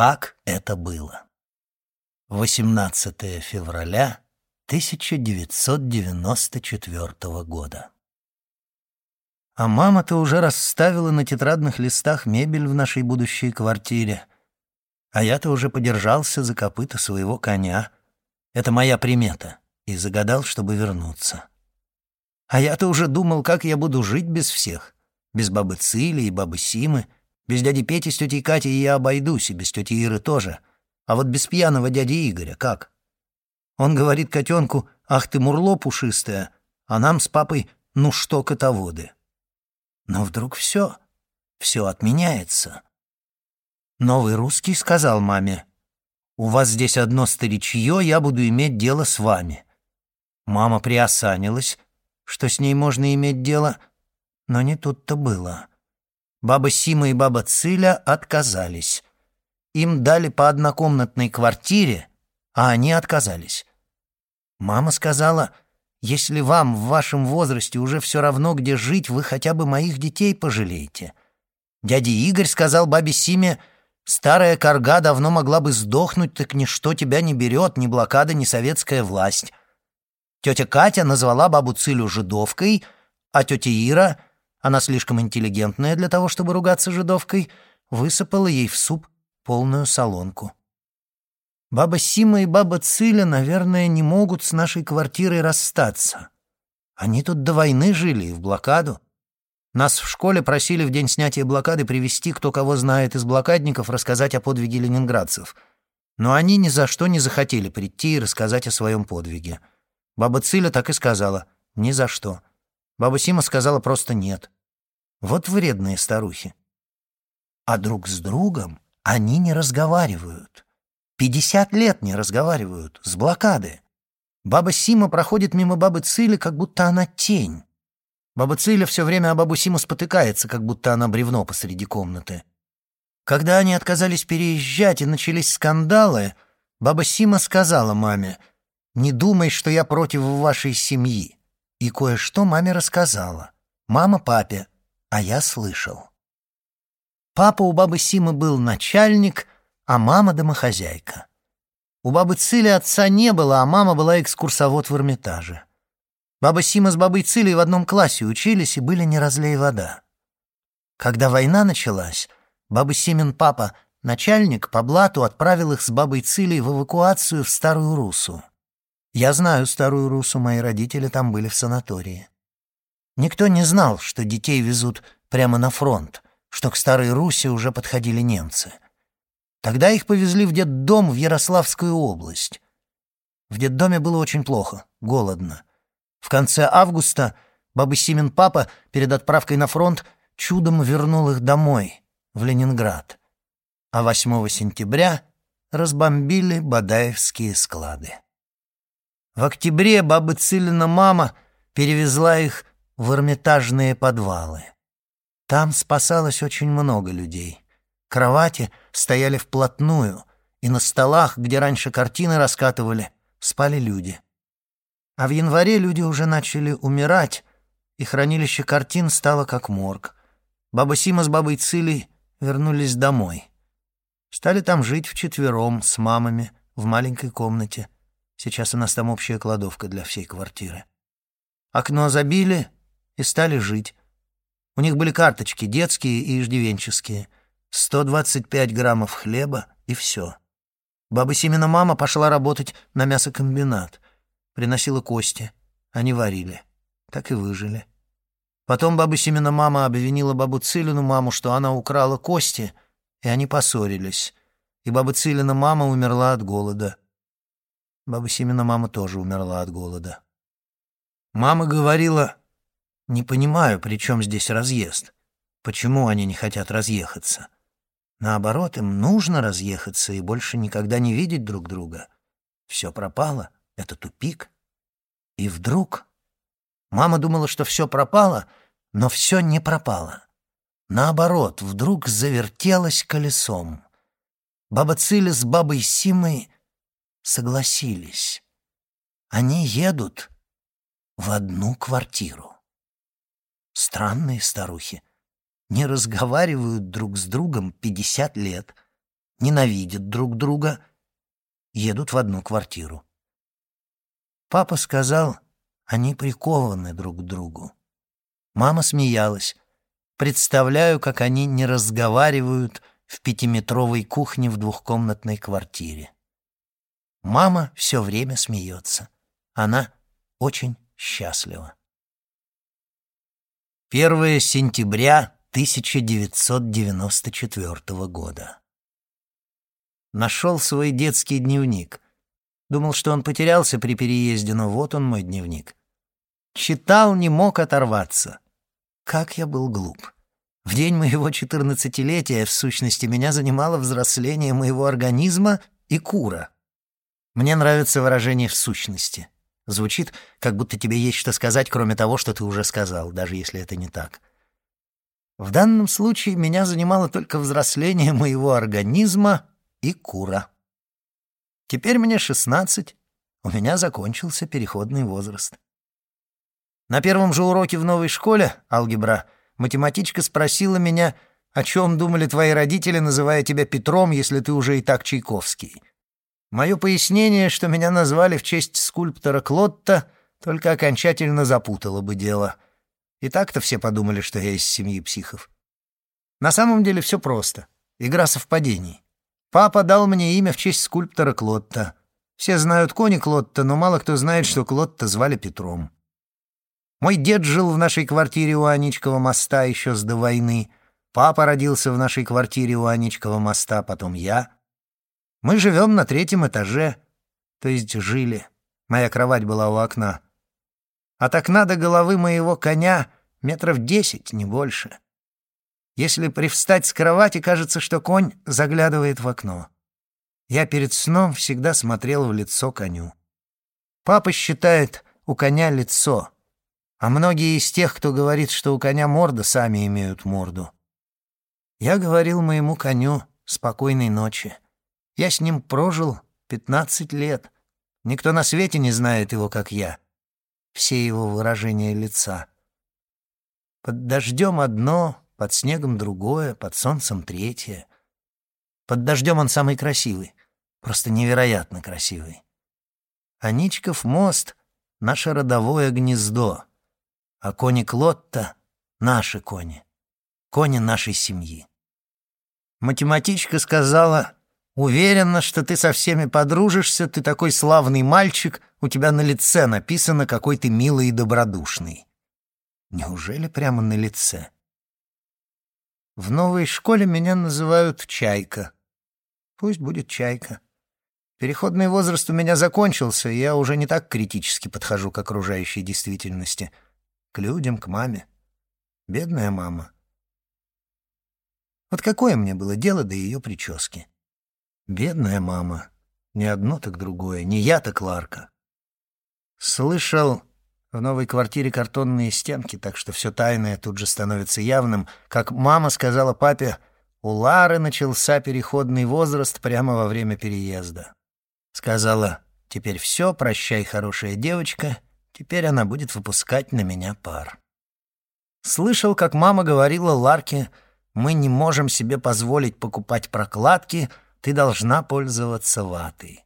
как это было. 18 февраля 1994 года. А мама-то уже расставила на тетрадных листах мебель в нашей будущей квартире. А я-то уже подержался за копыта своего коня. Это моя примета. И загадал, чтобы вернуться. А я-то уже думал, как я буду жить без всех. Без бабы Цили и бабы Симы. Без дяди Пети с тетей Катей я обойдусь, и без тети Иры тоже. А вот без пьяного дяди Игоря как? Он говорит котенку, «Ах ты, мурло пушистая», а нам с папой «Ну что, котоводы». Но вдруг все, все отменяется. Новый русский сказал маме, «У вас здесь одно старичье, я буду иметь дело с вами». Мама приосанилась, что с ней можно иметь дело, но не тут-то было. Баба Сима и баба Циля отказались. Им дали по однокомнатной квартире, а они отказались. Мама сказала, если вам в вашем возрасте уже все равно, где жить, вы хотя бы моих детей пожалеете. Дядя Игорь сказал бабе Симе, старая корга давно могла бы сдохнуть, так ничто тебя не берет, ни блокада, ни советская власть. Тетя Катя назвала бабу Цилю жидовкой, а тетя Ира, она слишком интеллигентная для того, чтобы ругаться жидовкой, высыпала ей в суп полную солонку. Баба Сима и баба Циля, наверное, не могут с нашей квартирой расстаться. Они тут до войны жили и в блокаду. Нас в школе просили в день снятия блокады привести, кто кого знает из блокадников, рассказать о подвиге ленинградцев. Но они ни за что не захотели прийти и рассказать о своем подвиге. Баба Циля так и сказала «ни за что». Баба Сима сказала просто «нет». Вот вредные старухи. А друг с другом они не разговаривают. Пятьдесят лет не разговаривают, с блокады. Баба Сима проходит мимо бабы Цили, как будто она тень. Баба Циля все время о бабу Симу спотыкается, как будто она бревно посреди комнаты. Когда они отказались переезжать и начались скандалы, баба Сима сказала маме, «Не думай, что я против вашей семьи». И кое-что маме рассказала. Мама папе, а я слышал. Папа у бабы Симы был начальник — а мама — домохозяйка. У бабы Цили отца не было, а мама была экскурсовод в Эрмитаже. Баба Сима с бабой Цилей в одном классе учились и были не разлей вода. Когда война началась, баба Симин папа, начальник, по блату отправил их с бабой Цилей в эвакуацию в Старую Русу. Я знаю Старую Русу, мои родители там были в санатории. Никто не знал, что детей везут прямо на фронт, что к Старой Руси уже подходили немцы — Тогда их повезли в детдом в Ярославскую область. В детдоме было очень плохо, голодно. В конце августа баба Симин папа перед отправкой на фронт чудом вернул их домой, в Ленинград. А 8 сентября разбомбили Бадаевские склады. В октябре баба Цилина мама перевезла их в Эрмитажные подвалы. Там спасалось очень много людей. Кровати стояли вплотную, и на столах, где раньше картины раскатывали, спали люди. А в январе люди уже начали умирать, и хранилище картин стало как морг. Баба Сима с бабой Цилей вернулись домой. Стали там жить вчетвером с мамами в маленькой комнате. Сейчас у нас там общая кладовка для всей квартиры. Окно забили и стали жить. У них были карточки детские и иждивенческие — 125 граммов хлеба и все. Баба Симина мама пошла работать на мясокомбинат. Приносила кости. Они варили. Так и выжили. Потом баба Симина мама обвинила бабу Цилину маму, что она украла кости, и они поссорились. И баба Цилина мама умерла от голода. Баба Симина мама тоже умерла от голода. Мама говорила, «Не понимаю, при чем здесь разъезд? Почему они не хотят разъехаться?» Наоборот, им нужно разъехаться и больше никогда не видеть друг друга. Все пропало, это тупик. И вдруг... Мама думала, что все пропало, но все не пропало. Наоборот, вдруг завертелось колесом. Баба Циля с бабой Симой согласились. Они едут в одну квартиру. Странные старухи — не разговаривают друг с другом 50 лет, ненавидят друг друга, едут в одну квартиру. Папа сказал, они прикованы друг к другу. Мама смеялась. Представляю, как они не разговаривают в пятиметровой кухне в двухкомнатной квартире. Мама все время смеется. Она очень счастлива. 1 сентября 1994 года. Нашел свой детский дневник. Думал, что он потерялся при переезде, но вот он мой дневник. Читал, не мог оторваться. Как я был глуп. В день моего четырнадцатилетия, в сущности, меня занимало взросление моего организма и кура. Мне нравится выражение «в сущности». Звучит, как будто тебе есть что сказать, кроме того, что ты уже сказал, даже если это не так. В данном случае меня занимало только взросление моего организма и кура. Теперь мне шестнадцать, у меня закончился переходный возраст. На первом же уроке в новой школе, алгебра, математичка спросила меня, о чем думали твои родители, называя тебя Петром, если ты уже и так Чайковский. Мое пояснение, что меня назвали в честь скульптора Клотта, только окончательно запутало бы дело. И так-то все подумали, что я из семьи психов. На самом деле все просто. Игра совпадений. Папа дал мне имя в честь скульптора Клотта. Все знают кони Клотта, но мало кто знает, что Клотта звали Петром. Мой дед жил в нашей квартире у Аничкова моста еще с до войны. Папа родился в нашей квартире у Аничкова моста, потом я. Мы живем на третьем этаже, то есть жили. Моя кровать была у окна. От окна до головы моего коня метров десять, не больше. Если привстать с кровати, кажется, что конь заглядывает в окно. Я перед сном всегда смотрел в лицо коню. Папа считает, у коня лицо — а многие из тех, кто говорит, что у коня морда, сами имеют морду. Я говорил моему коню «спокойной ночи». Я с ним прожил пятнадцать лет. Никто на свете не знает его, как я. Все его выражения лица. Под дождем одно, под снегом другое, под солнцем третье. Под дождем он самый красивый, просто невероятно красивый. Аничков мост — наше родовое гнездо — а кони Клотта — наши кони, кони нашей семьи. Математичка сказала, «Уверена, что ты со всеми подружишься, ты такой славный мальчик, у тебя на лице написано, какой ты милый и добродушный». Неужели прямо на лице? В новой школе меня называют Чайка. Пусть будет Чайка. Переходный возраст у меня закончился, и я уже не так критически подхожу к окружающей действительности — к людям, к маме. Бедная мама. Вот какое мне было дело до ее прически? Бедная мама. Не одно, так другое. Не я, так Ларка. Слышал, в новой квартире картонные стенки, так что все тайное тут же становится явным. Как мама сказала папе, у Лары начался переходный возраст прямо во время переезда. Сказала, теперь все, прощай, хорошая девочка, Теперь она будет выпускать на меня пар. Слышал, как мама говорила Ларке, «Мы не можем себе позволить покупать прокладки, ты должна пользоваться ватой».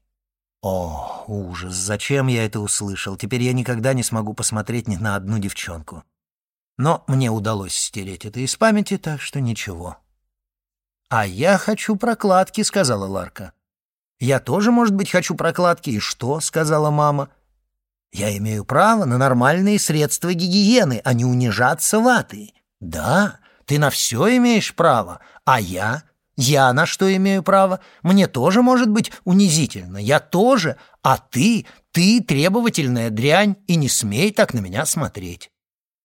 О, ужас, зачем я это услышал? Теперь я никогда не смогу посмотреть ни на одну девчонку. Но мне удалось стереть это из памяти, так что ничего. «А я хочу прокладки», — сказала Ларка. «Я тоже, может быть, хочу прокладки». «И что?» — сказала мама. Я имею право на нормальные средства гигиены, а не унижаться ватой. Да, ты на все имеешь право, а я? Я на что имею право? Мне тоже может быть унизительно, я тоже, а ты, ты требовательная дрянь, и не смей так на меня смотреть.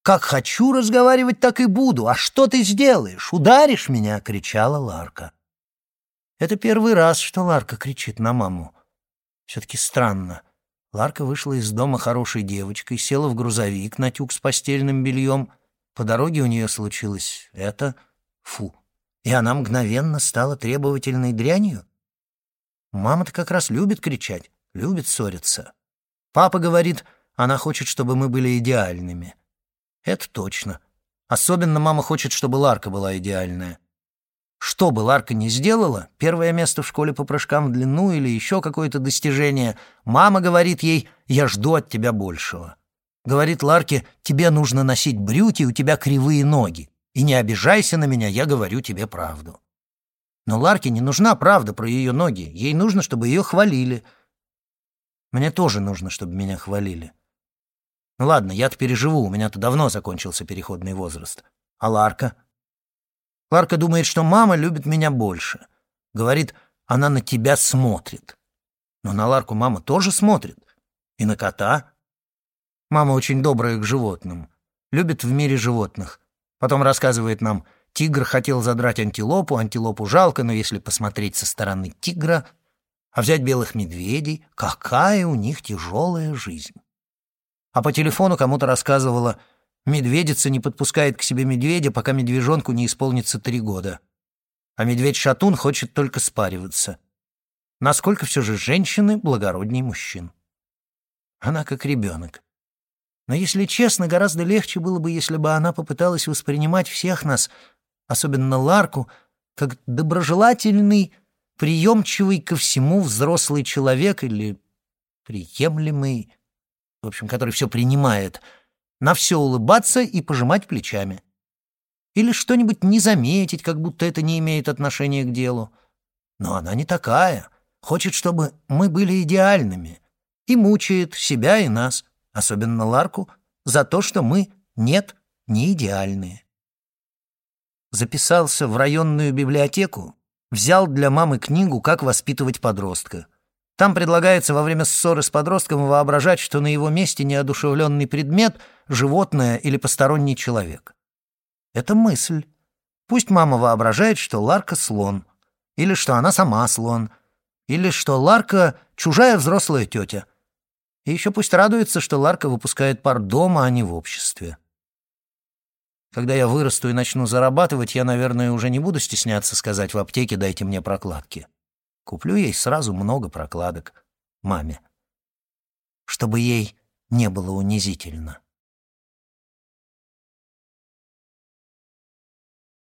Как хочу разговаривать, так и буду. А что ты сделаешь? Ударишь меня?» — кричала Ларка. Это первый раз, что Ларка кричит на маму. Все-таки странно. Ларка вышла из дома хорошей девочкой, села в грузовик на тюк с постельным бельем. По дороге у нее случилось это... Фу. И она мгновенно стала требовательной дрянью? Мама-то как раз любит кричать, любит ссориться. Папа говорит, она хочет, чтобы мы были идеальными. Это точно. Особенно мама хочет, чтобы Ларка была идеальная. Что бы Ларка не сделала, первое место в школе по прыжкам в длину или еще какое-то достижение, мама говорит ей «я жду от тебя большего». Говорит Ларке «тебе нужно носить брюки, у тебя кривые ноги, и не обижайся на меня, я говорю тебе правду». Но Ларке не нужна правда про ее ноги, ей нужно, чтобы ее хвалили. Мне тоже нужно, чтобы меня хвалили. Ну ладно, я-то переживу, у меня-то давно закончился переходный возраст. А Ларка? Ларка думает, что мама любит меня больше. Говорит, она на тебя смотрит. Но на Ларку мама тоже смотрит. И на кота. Мама очень добрая к животным. Любит в мире животных. Потом рассказывает нам, тигр хотел задрать антилопу, антилопу жалко, но если посмотреть со стороны тигра, а взять белых медведей, какая у них тяжелая жизнь. А по телефону кому-то рассказывала, Медведица не подпускает к себе медведя, пока медвежонку не исполнится три года. А медведь-шатун хочет только спариваться. Насколько все же женщины благородней мужчин. Она как ребенок. Но, если честно, гораздо легче было бы, если бы она попыталась воспринимать всех нас, особенно Ларку, как доброжелательный, приемчивый ко всему взрослый человек или приемлемый, в общем, который все принимает — на все улыбаться и пожимать плечами. Или что-нибудь не заметить, как будто это не имеет отношения к делу. Но она не такая. Хочет, чтобы мы были идеальными. И мучает себя и нас, особенно Ларку, за то, что мы, нет, не идеальные. Записался в районную библиотеку, взял для мамы книгу «Как воспитывать подростка». Там предлагается во время ссоры с подростком воображать, что на его месте неодушевленный предмет, животное или посторонний человек. Это мысль. Пусть мама воображает, что Ларка — слон, или что она сама слон, или что Ларка — чужая взрослая тетя. И еще пусть радуется, что Ларка выпускает пар дома, а не в обществе. Когда я вырасту и начну зарабатывать, я, наверное, уже не буду стесняться сказать в аптеке «дайте мне прокладки». Куплю ей сразу много прокладок. Маме. Чтобы ей не было унизительно.